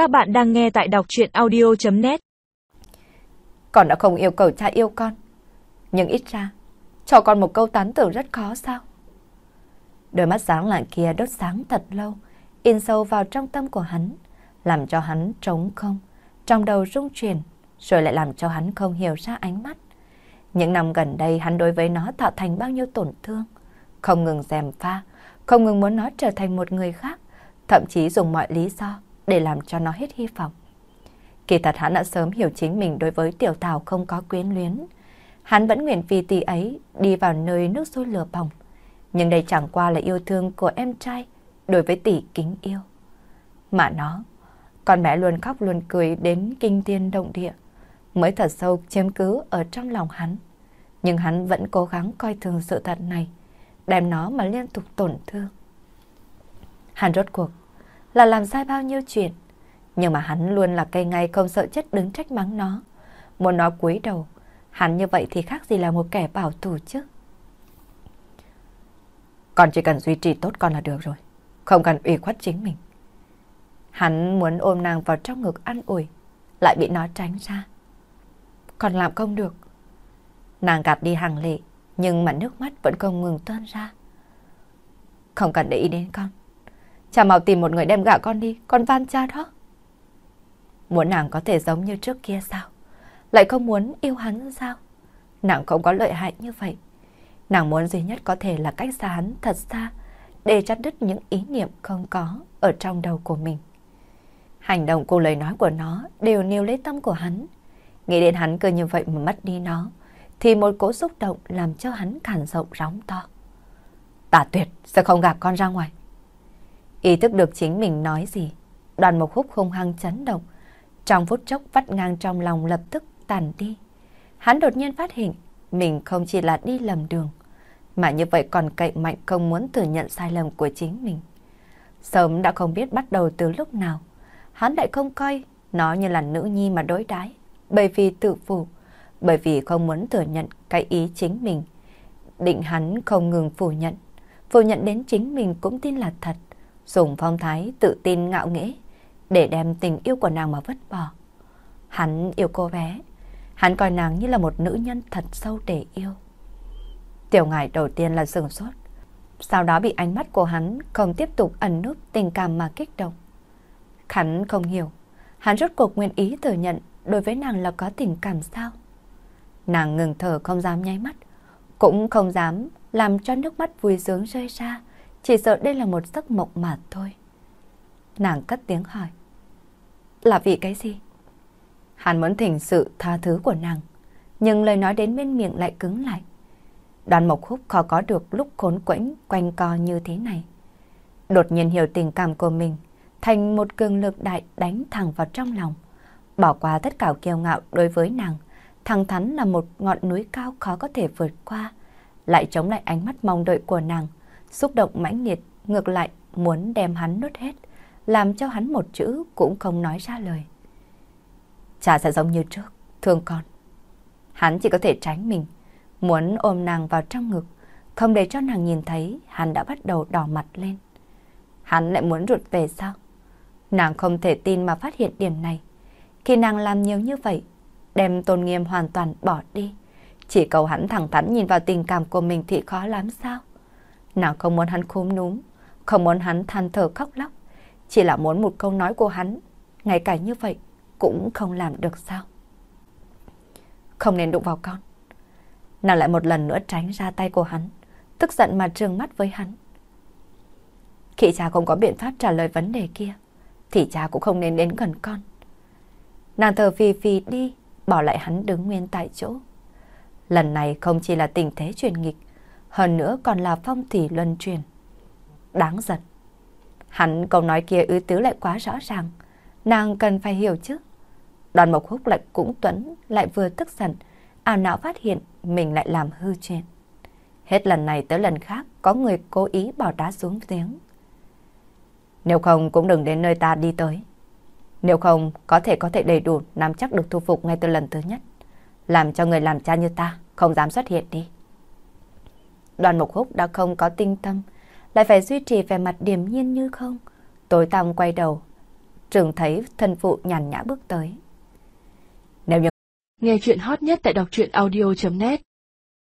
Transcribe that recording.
Các bạn đang nghe tại đọc chuyện audio.net Con đã không yêu cầu cha yêu con. Nhưng ít ra, cho con một câu tán tưởng rất khó sao? Đôi mắt sáng lạng kia đốt sáng thật lâu, in sâu vào trong tâm của hắn, làm cho hắn trống không, trong đầu rung chuyển, rồi lại làm cho hắn không hiểu ra ánh mắt. Những năm gần đây hắn đối với nó tạo thành bao nhiêu tổn thương, không ngừng dèm pha, không ngừng muốn nó trở thành một người khác, thậm chí dùng mọi lý do để làm cho nó hết hy vọng. Kỳ thật hắn đã sớm hiểu chính mình đối với tiểu thảo không có quyến luyến. Hắn vẫn nguyện vì tỷ ấy đi vào nơi nước sôi lửa bỏng. Nhưng đây chẳng qua là yêu thương của em trai đối với tỷ kính yêu. Mà nó, con bé luôn khóc luôn cười đến kinh thiên động địa, mới thật sâu chiếm cứ ở trong lòng hắn. Nhưng hắn vẫn cố gắng coi thường sự thật này, đem nó mà liên tục tổn thương. Hắn rốt cuộc là làm sai bao nhiêu chuyện, nhưng mà hắn luôn là cây ngay không sợ chết đứng trách mắng nó. Muốn nó cúi đầu, hắn như vậy thì khác gì là một kẻ bảo thủ chứ. Con chỉ cần duy trì tốt con là được rồi, không cần ủy khuất chính mình. Hắn muốn ôm nàng vào trong ngực ăn ủi, lại bị nó tránh ra. Còn làm không được. Nàng gạt đi hàng lệ, nhưng mà nước mắt vẫn không ngừng tuôn ra. Không cần để ý đến con. Cha mau tìm một người đem gạo con đi, con van cha đó. Muốn nàng có thể giống như trước kia sao? Lại không muốn yêu hắn sao? Nàng không có lợi hại như vậy. Nàng muốn duy nhất có thể là cách xa hắn thật xa, để chặt đứt những ý niệm không có ở trong đầu của mình. Hành động cùng lời nói của nó đều nêu lấy tâm của hắn. Nghĩ đến hắn cứ như vậy mà mất đi nó, thì một cỗ xúc động làm cho hắn cản rộng róng to. Tả tuyệt sẽ không gạt con ra ngoài. Ý thức được chính mình nói gì, đoàn một khúc không hăng chấn động. Trong phút chốc vắt ngang trong lòng lập tức tàn đi. Hắn đột nhiên phát hiện mình không chỉ là đi lầm đường, mà như vậy còn cậy mạnh không muốn thừa nhận sai lầm của chính mình. Sớm đã không biết bắt đầu từ lúc nào, hắn lại không coi nó như là nữ nhi mà đối đãi, bởi vì tự phụ, bởi vì không muốn thừa nhận cái ý chính mình. Định hắn không ngừng phủ nhận, phủ nhận đến chính mình cũng tin là thật, dùng phong thái tự tin ngạo nghễ để đem tình yêu của nàng mà vứt bỏ. Hắn yêu cô bé, hắn coi nàng như là một nữ nhân thật sâu để yêu. Tiểu ngải đầu tiên là sừng sốt, sau đó bị ánh mắt của hắn không tiếp tục ẩn núp tình cảm mà kích động. Hắn không hiểu, hắn rốt cuộc nguyện ý thừa nhận đối với nàng là có tình cảm sao. Nàng ngừng thở không dám nháy mắt, cũng không dám làm cho nước mắt vui sướng rơi ra, chỉ sợ đây là một giấc mộng mà thôi. Nàng cất tiếng hỏi. Là vì cái gì? Hắn muốn thỉnh sự tha thứ của nàng, nhưng lời nói đến bên miệng lại cứng lại. Đoàn Mộc Húc khó có được lúc khốn quẫn quanh co như thế này. Đột nhiên hiểu tình cảm của mình, thành một cường lực đại đánh thẳng vào trong lòng. Bỏ qua tất cả kiêu ngạo đối với nàng, thẳng thắn là một ngọn núi cao khó có thể vượt qua, lại chống lại ánh mắt mong đợi của nàng, xúc động mãnh liệt, ngược lại muốn đem hắn nuốt hết, làm cho hắn một chữ cũng không nói ra lời. Cha sẽ giống như trước, thương con. Hắn chỉ có thể tránh mình, muốn ôm nàng vào trong ngực, không để cho nàng nhìn thấy hắn đã bắt đầu đỏ mặt lên. Hắn lại muốn rụt về sao? Nàng không thể tin mà phát hiện điểm này. Khi nàng làm nhiều như vậy, đem tôn nghiêm hoàn toàn bỏ đi. Chỉ cầu hắn thẳng thắn nhìn vào tình cảm của mình thì khó lắm sao? Nàng không muốn hắn khúm núm, không muốn hắn than thở khóc lóc. Chỉ là muốn một câu nói của hắn, ngay cả như vậy cũng không làm được sao? Không nên đụng vào con. Nàng lại một lần nữa tránh ra tay của hắn, tức giận mà trừng mắt với hắn. Khi cha không có biện pháp trả lời vấn đề kia, thì cha cũng không nên đến gần con. Nàng thở phì phì đi, bỏ lại hắn đứng nguyên tại chỗ. Lần này không chỉ là tình thế truyền nghịch, hơn nữa còn là phong thủy luân truyền. Đáng giật. Hắn câu nói kia ứ tứ lại quá rõ ràng, nàng cần phải hiểu chứ. Đoàn Mộc Húc lại cũng tuấn, lại vừa tức giận, ảo não phát hiện mình lại làm hư chuyện. Hết lần này tới lần khác có người cố ý bỏ đá xuống tiếng Nếu không cũng đừng đến nơi ta đi tới. Nếu không có thể có thể đầy đủ nắm chắc được thu phục ngay từ lần thứ nhất. Làm cho người làm cha như ta không dám xuất hiện đi. Đoàn Mục Húc đã không có tinh tâm, lại phải duy trì vẻ mặt điềm nhiên như không. Tối tăm quay đầu, trường thấy thân phụ nhàn nhã bước tới. Nếu như... Nghe chuyện hot nhất tại đọc truyện audio.net